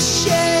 To share.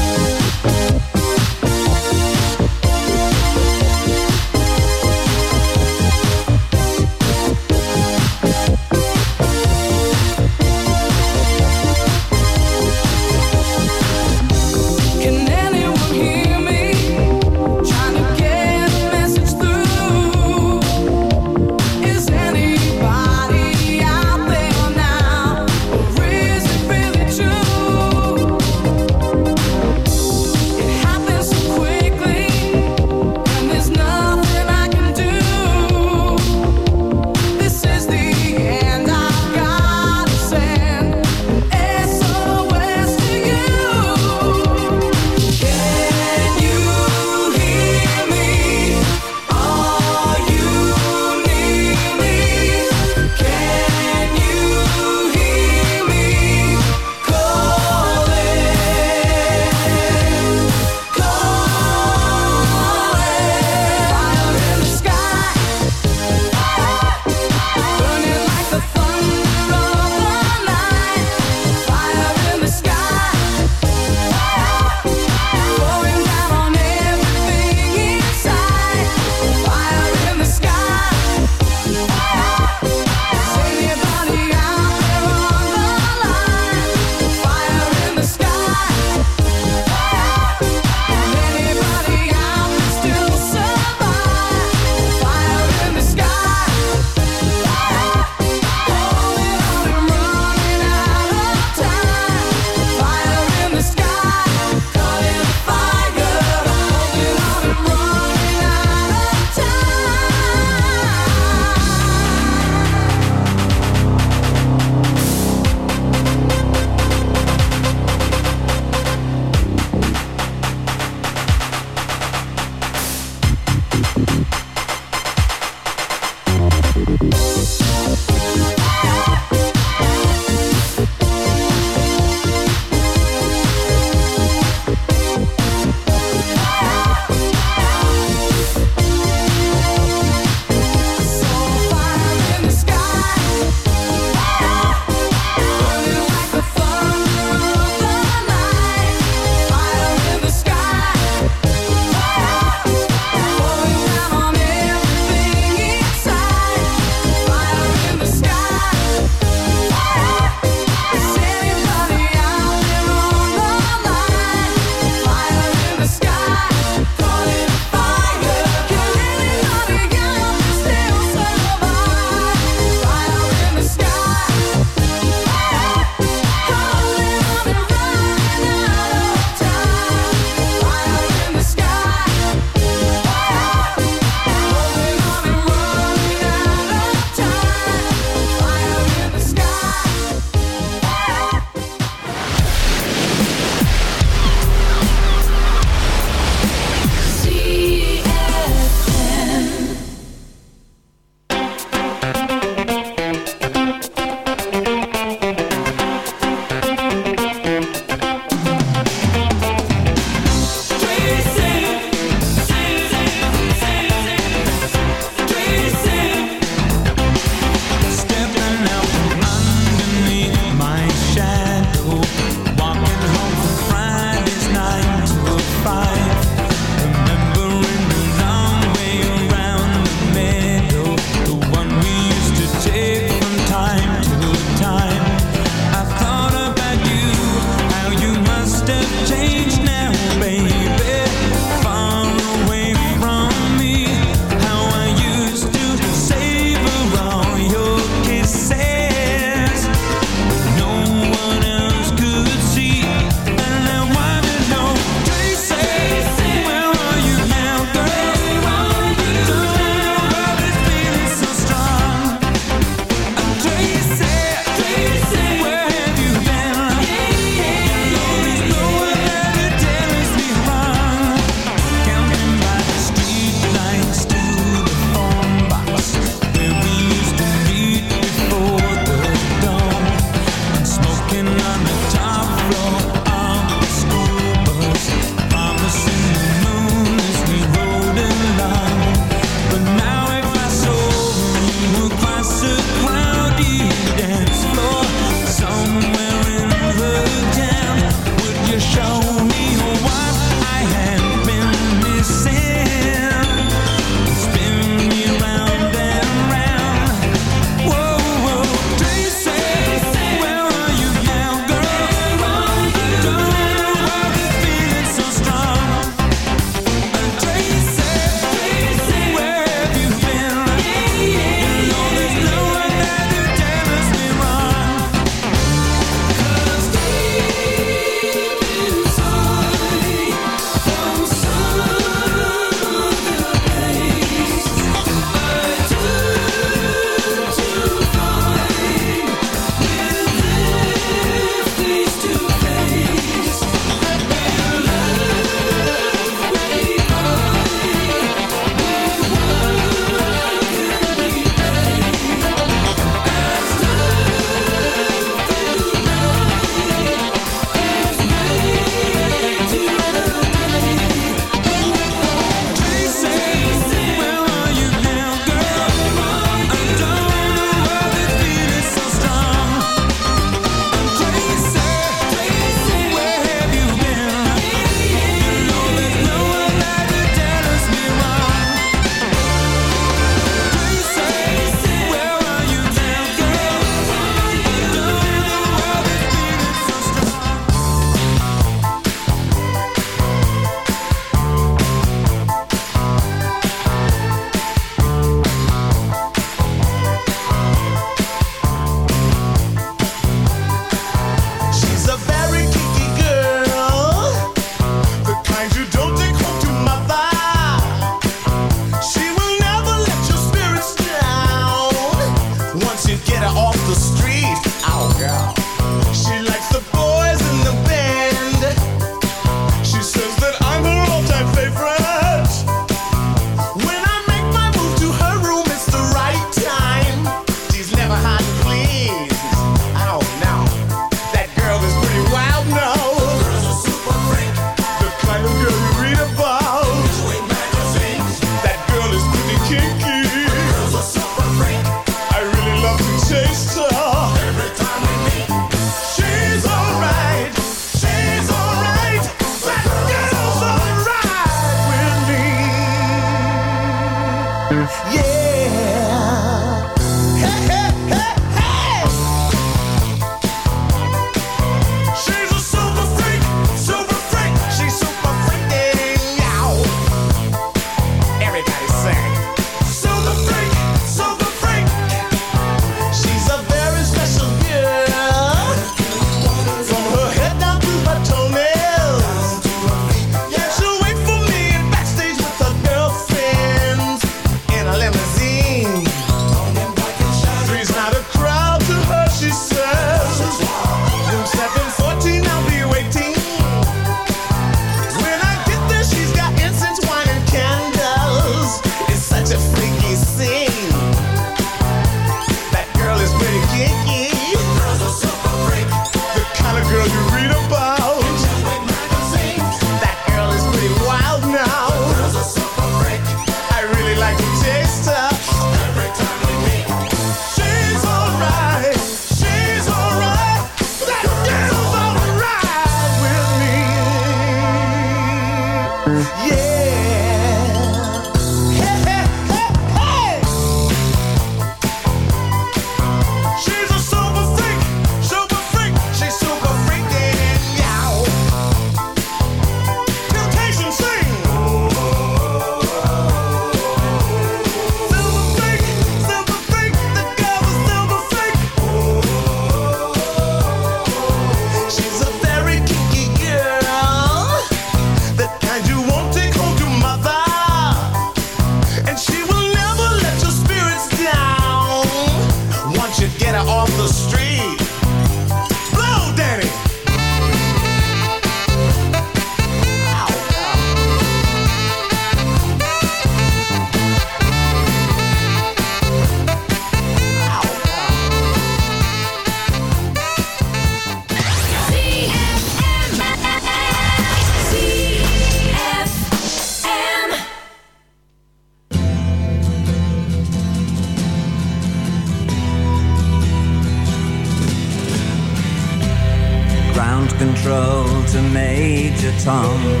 song.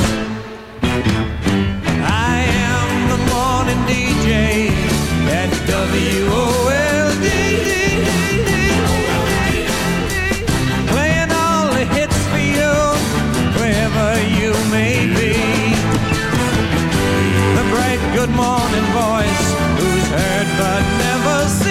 Morning DJ at WOLD. Playing all the hits for you, wherever you may be. The bright good morning voice, who's heard but never seen.